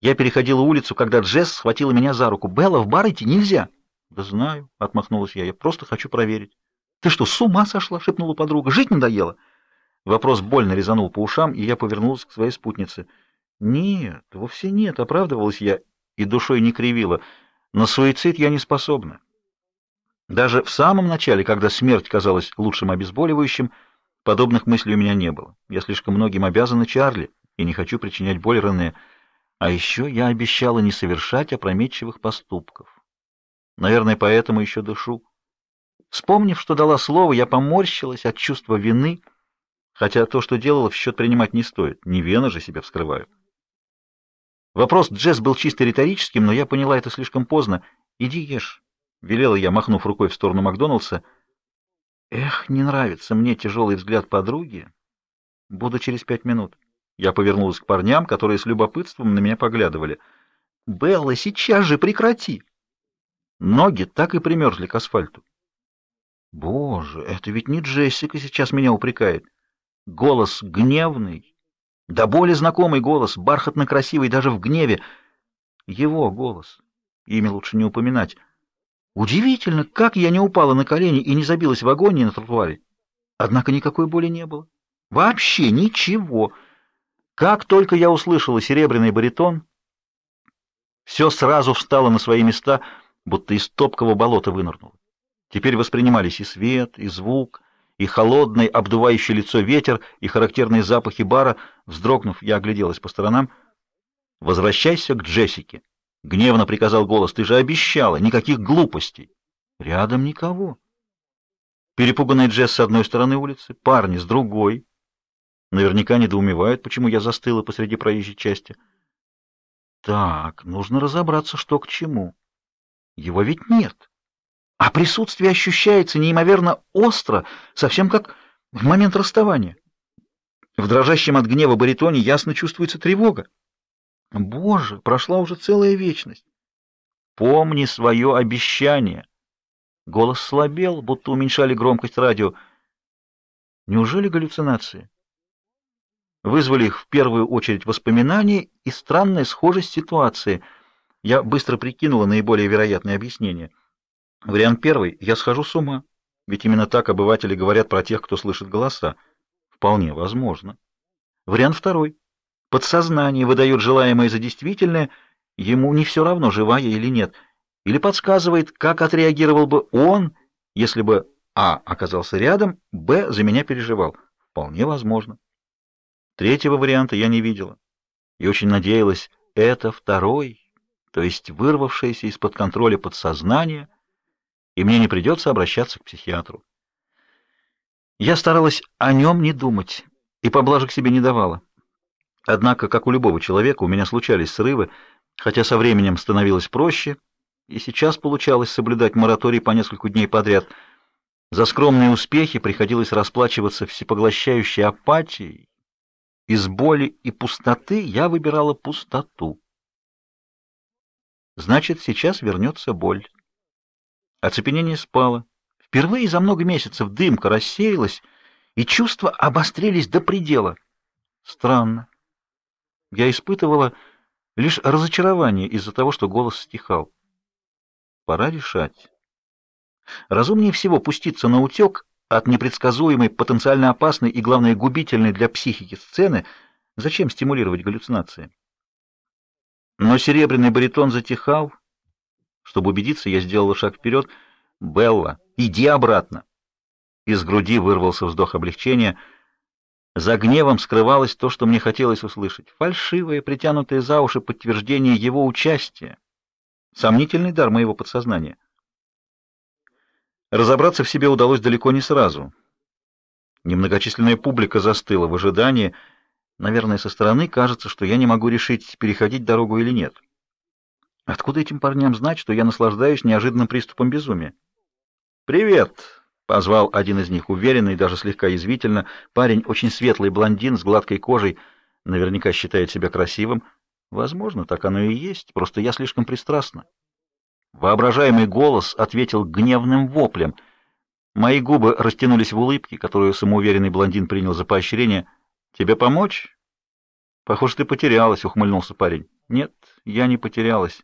Я переходила улицу, когда Джесс схватила меня за руку. «Белла, в бар идти нельзя!» «Да знаю», — отмахнулась я, — «я просто хочу проверить». «Ты что, с ума сошла?» — шепнула подруга. «Жить надоело?» Вопрос больно резанул по ушам, и я повернулась к своей спутнице. «Нет, вовсе нет», — оправдывалась я и душой не кривила. «На суицид я не способна». Даже в самом начале, когда смерть казалась лучшим обезболивающим, подобных мыслей у меня не было. Я слишком многим обязана Чарли и не хочу причинять боль Рене. А еще я обещала не совершать опрометчивых поступков. Наверное, поэтому еще дышу. Вспомнив, что дала слово, я поморщилась от чувства вины, хотя то, что делала, в счет принимать не стоит. Не вены же себя вскрывают. Вопрос Джесс был чисто риторическим, но я поняла это слишком поздно. «Иди ешь». — велела я, махнув рукой в сторону Макдоналдса. «Эх, не нравится мне тяжелый взгляд подруги. Буду через пять минут». Я повернулась к парням, которые с любопытством на меня поглядывали. «Белла, сейчас же прекрати!» Ноги так и примерзли к асфальту. «Боже, это ведь не Джессика сейчас меня упрекает. Голос гневный, да более знакомый голос, бархатно красивый даже в гневе. Его голос. Имя лучше не упоминать». Удивительно, как я не упала на колени и не забилась в агонии на тротуаре. Однако никакой боли не было. Вообще ничего. Как только я услышала серебряный баритон, все сразу встало на свои места, будто из топкого болота вынырнуло. Теперь воспринимались и свет, и звук, и холодный, обдувающий лицо ветер, и характерные запахи бара. Вздрогнув, я огляделась по сторонам. «Возвращайся к Джессике». — гневно приказал голос. — Ты же обещала! Никаких глупостей! Рядом никого. Перепуганный Джесс с одной стороны улицы, парни с другой. Наверняка недоумевают, почему я застыла посреди проезжей части. Так, нужно разобраться, что к чему. Его ведь нет. А присутствие ощущается неимоверно остро, совсем как в момент расставания. В дрожащем от гнева баритоне ясно чувствуется тревога. Боже, прошла уже целая вечность. Помни свое обещание. Голос слабел, будто уменьшали громкость радио. Неужели галлюцинации? Вызвали их в первую очередь воспоминания и странная схожесть ситуации. Я быстро прикинула наиболее вероятное объяснение. Вариант первый — я схожу с ума. Ведь именно так обыватели говорят про тех, кто слышит голоса. Вполне возможно. Вариант второй — Подсознание выдает желаемое за действительное, ему не все равно, жива я или нет, или подсказывает, как отреагировал бы он, если бы А оказался рядом, Б за меня переживал. Вполне возможно. Третьего варианта я не видела. И очень надеялась, это второй, то есть вырвавшееся из-под контроля подсознание, и мне не придется обращаться к психиатру. Я старалась о нем не думать и поблажек себе не давала. Однако, как у любого человека, у меня случались срывы, хотя со временем становилось проще, и сейчас получалось соблюдать мораторий по несколько дней подряд. За скромные успехи приходилось расплачиваться всепоглощающей апатией. Из боли и пустоты я выбирала пустоту. Значит, сейчас вернется боль. Оцепенение спало. Впервые за много месяцев дымка рассеялась, и чувства обострились до предела. Странно я испытывала лишь разочарование из-за того, что голос стихал. Пора решать. Разумнее всего пуститься на утек от непредсказуемой, потенциально опасной и, главное, губительной для психики сцены. Зачем стимулировать галлюцинации? Но серебряный баритон затихал. Чтобы убедиться, я сделала шаг вперед. «Белла, иди обратно!» Из груди вырвался вздох облегчения — за гневом скрывалось то, что мне хотелось услышать. Фальшивое, притянутое за уши подтверждение его участия. Сомнительный дар моего подсознания. Разобраться в себе удалось далеко не сразу. Немногочисленная публика застыла в ожидании. Наверное, со стороны кажется, что я не могу решить, переходить дорогу или нет. Откуда этим парням знать, что я наслаждаюсь неожиданным приступом безумия? «Привет!» Позвал один из них уверенно и даже слегка язвительно. Парень очень светлый блондин с гладкой кожей, наверняка считает себя красивым. Возможно, так оно и есть, просто я слишком пристрастна. Воображаемый голос ответил гневным воплем. Мои губы растянулись в улыбке, которую самоуверенный блондин принял за поощрение. «Тебе помочь?» «Похоже, ты потерялась», — ухмыльнулся парень. Нет, я не потерялась.